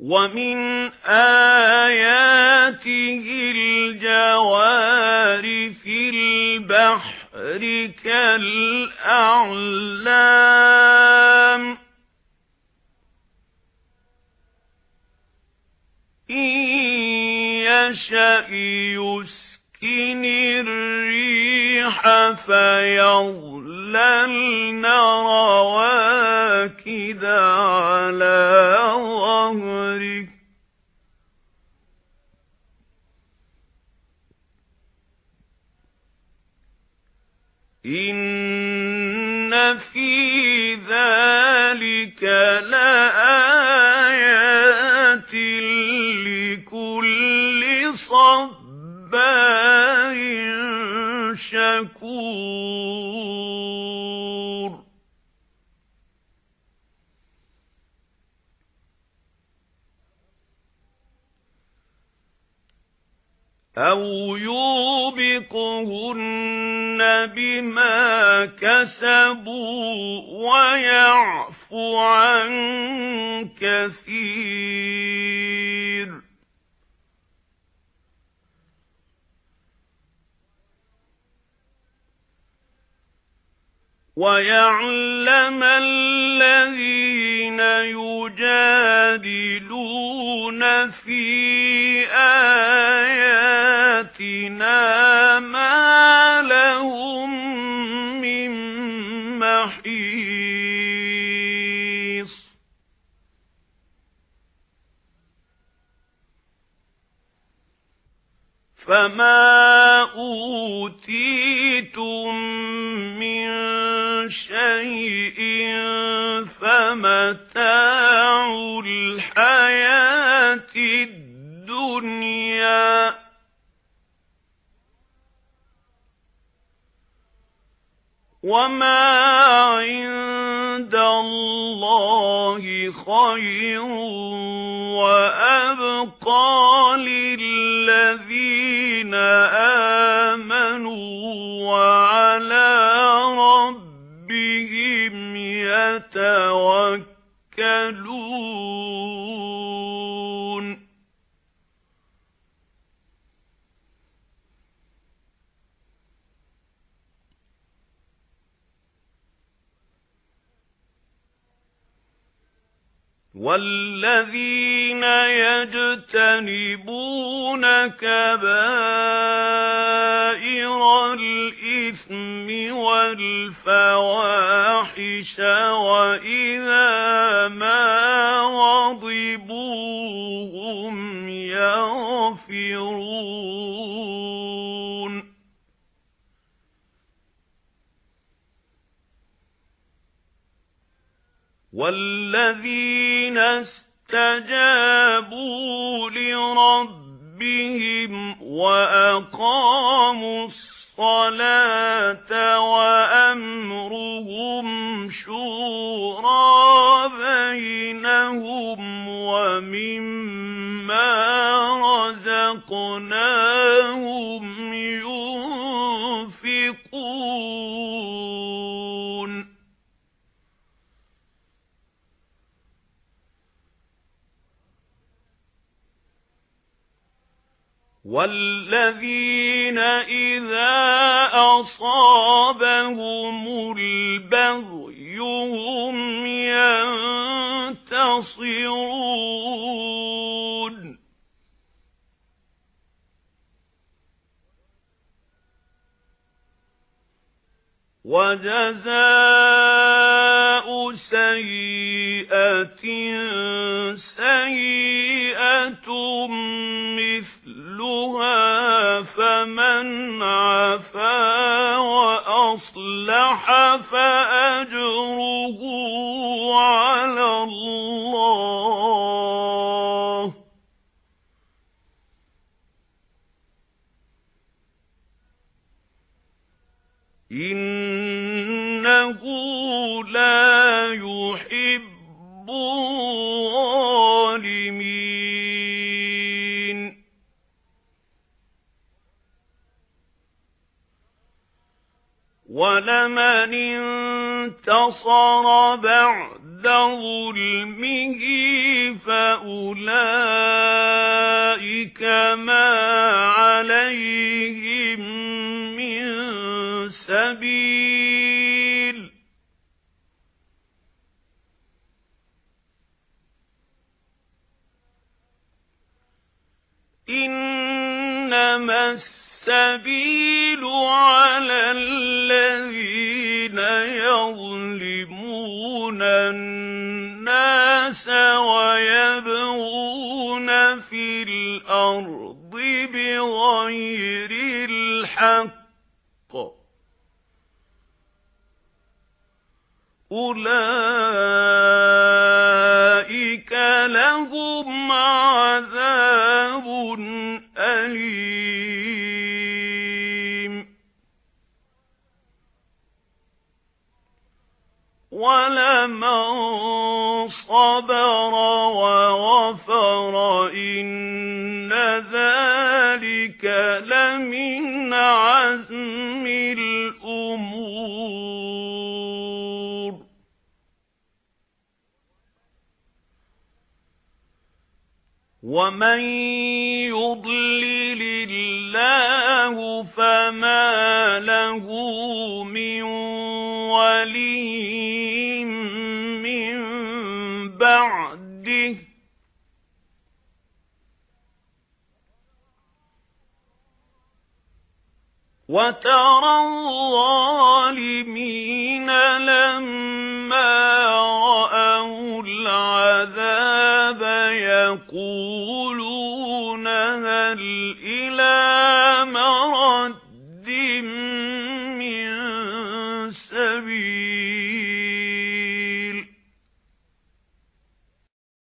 وَمِنْ آيَاتِهِ الْجَوَارِ فِي الْبَحْرِ كَالْأَعْلَامِ إِنْ يَشَأْ يُسْكِنِ فَيَظْلَلْنَ رَوَاكِدَ عَلَى ظَهْرِهِ إِنَّ فِي ذَلِكَ لَآيَاتٍ لِكُلِّ صَبَّارٍ شَكُورٍ أَوْ يُوبِقْهُنَّ بِمَا كَسَبُوا وَيَعْفُ عَن كَثِيرٍ وَيَعْلَمَ الَّذِينَ يُجَادِلُونَ فِي آيَاتِنَا مَا لَهُم مِّن مَّحِيصٍ فَمَا أُوتِيتُم مِّن شَيْءٍ فَمَتَاعُ الْحَيَاةِ الدُّنْيَا. وَمَا عِندَ اللَّهِ خَيْرٌ وَأَبْقَى لِلَّذِينَ آمَنُوا وَالَّذِينَ يَجْتَنِبُونَ كَبَائِرَ الْإِثْمِ وَالْفَوَاحِشَ وَإِذَا مَا غَضِبُوا هُمْ يَغْفِرُونَ وَالَّذِينَ اسْتَجَابُوا لِرَبِّهِمْ وَأَقَامُوا الصَّلَاةَ وَأَمْرُهُمْ شُورَى وَالَّذِينَ إِذَا أَصَابَهُمُ الْبَغْيُ هُمْ يَنتَصِرُونَ وَجَزَاءُ سَيِّئَةٍ سَيِّئَةٌ مِثْلُهَا فَمَنْ عَفَا وَأَصْلَحَ فَأَجْرُهُ عَلَى اللَّهِ إِنَّهُ لَا يُحِبُّ وَلَمَنِ انتَصَرَ بَعْدَ ظُلْمِهِ فَأُولَئِكَ مَا عَلَيْهِمْ مِنْ سَبِيلٍ. إِنَّمَا السَّبِيلُ عَلَى الَّذِينَ يَظْلِمُونَ النَّاسَ وَيَبْغُونَ فِي الْأَرْضِ بِغَيْرِ الْحَقِّ. أُولَئِكَ لَهُمْ عَذَابٌ أَلِيمٌ. وَلَمَن صَبَرَ وَغَفَرَ إِنَّ ذَلِكَ لَمِنْ عَزْمِ الْأُمُورِ وَمَن يُضْلِلِ اللَّهُ فَمَا لَهُ مِن وَلِيٍّ وَتَرَى الظَّالِمِينَ لَمَّا رَأَوُا الْعَذَابَ يَقُولُونَ هَلْ إِلَى مَرَدٍّ